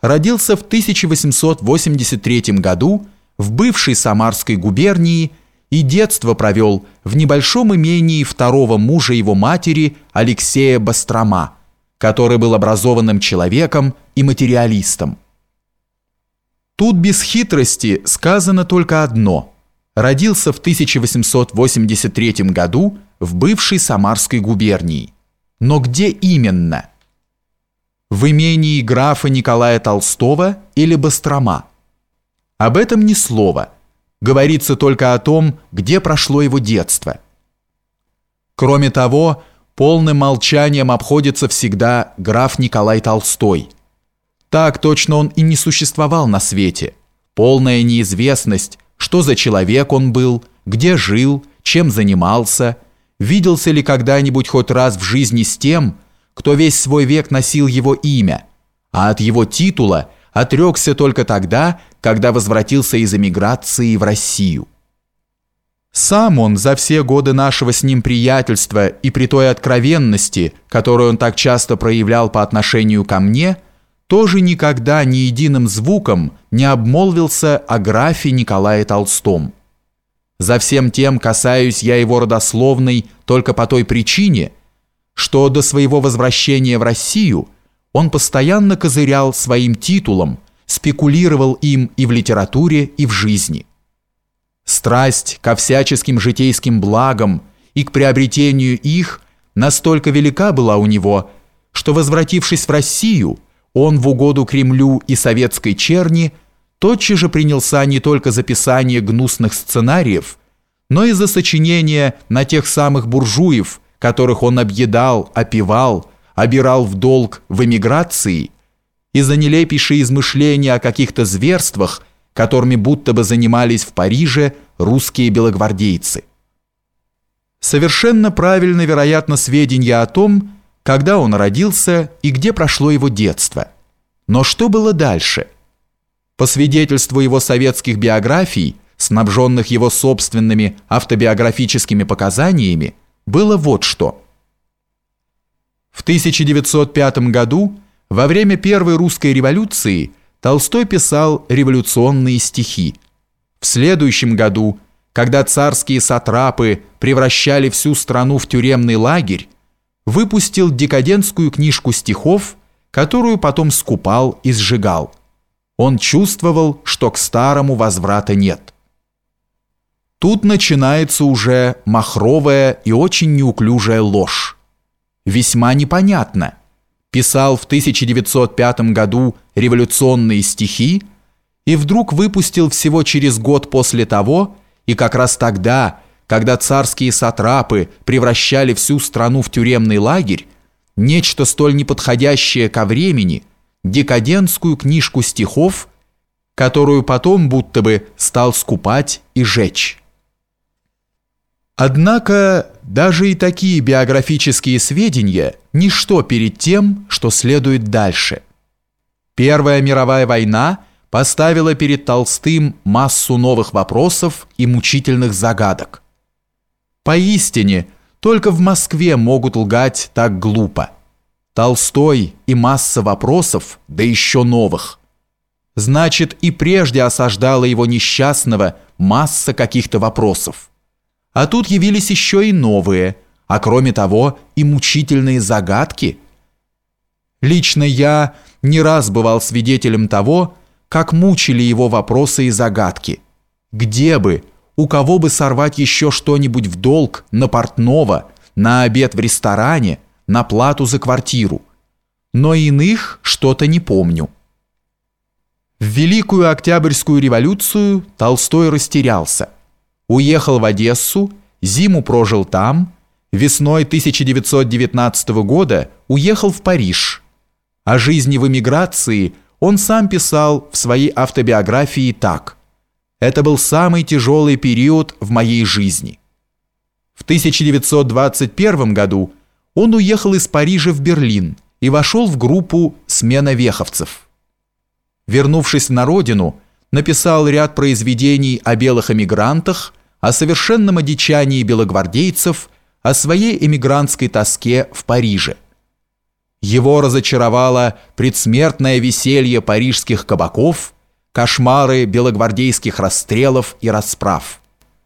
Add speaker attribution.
Speaker 1: родился в 1883 году в бывшей Самарской губернии и детство провел в небольшом имении второго мужа его матери Алексея Бастрома, который был образованным человеком и материалистом. Тут без хитрости сказано только одно. Родился в 1883 году в бывшей Самарской губернии. Но где именно? В имении графа Николая Толстого или Бастрома? Об этом ни слова. Говорится только о том, где прошло его детство. Кроме того, полным молчанием обходится всегда граф Николай Толстой. Так точно он и не существовал на свете. Полная неизвестность, что за человек он был, где жил, чем занимался, виделся ли когда-нибудь хоть раз в жизни с тем, кто весь свой век носил его имя, а от его титула отрекся только тогда, когда возвратился из эмиграции в Россию. Сам он за все годы нашего с ним приятельства и при той откровенности, которую он так часто проявлял по отношению ко мне, тоже никогда ни единым звуком не обмолвился о графе Николае Толстом. За всем тем касаюсь я его родословной только по той причине, что до своего возвращения в Россию он постоянно козырял своим титулом, спекулировал им и в литературе, и в жизни. Страсть ко всяческим житейским благам и к приобретению их настолько велика была у него, что, возвратившись в Россию, он в угоду Кремлю и советской черни – тотчас же принялся не только за писание гнусных сценариев, но и за сочинение на тех самых буржуев, которых он объедал, опивал, обирал в долг в эмиграции, и за нелепейшие измышления о каких-то зверствах, которыми будто бы занимались в Париже русские белогвардейцы. Совершенно правильно, вероятно, сведения о том, когда он родился и где прошло его детство. Но что было дальше – по свидетельству его советских биографий, снабженных его собственными автобиографическими показаниями, было вот что. В 1905 году, во время Первой русской революции, Толстой писал революционные стихи. В следующем году, когда царские сатрапы превращали всю страну в тюремный лагерь, выпустил декадентскую книжку стихов, которую потом скупал и сжигал. Он чувствовал, что к старому возврата нет. Тут начинается уже махровая и очень неуклюжая ложь. Весьма непонятно. Писал в 1905 году революционные стихи и вдруг выпустил всего через год после того, и как раз тогда, когда царские сатрапы превращали всю страну в тюремный лагерь, нечто столь неподходящее ко времени – декадентскую книжку стихов, которую потом будто бы стал скупать и жечь. Однако даже и такие биографические сведения – ничто перед тем, что следует дальше. Первая мировая война поставила перед Толстым массу новых вопросов и мучительных загадок. Поистине, только в Москве могут лгать так глупо – Толстой и масса вопросов, да еще новых. Значит, и прежде осаждала его несчастного масса каких-то вопросов. А тут явились еще и новые, а кроме того и мучительные загадки. Лично я не раз бывал свидетелем того, как мучили его вопросы и загадки. Где бы, у кого бы сорвать еще что-нибудь в долг на портного, на обед в ресторане – на плату за квартиру, но иных что-то не помню. В Великую Октябрьскую революцию Толстой растерялся. Уехал в Одессу, зиму прожил там, весной 1919 года уехал в Париж. О жизни в эмиграции он сам писал в своей автобиографии так. «Это был самый тяжелый период в моей жизни». В 1921 году он уехал из Парижа в Берлин и вошел в группу «Смена веховцев». Вернувшись на родину, написал ряд произведений о белых эмигрантах, о совершенном одичании белогвардейцев, о своей эмигрантской тоске в Париже. Его разочаровало предсмертное веселье парижских кабаков, кошмары белогвардейских расстрелов и расправ.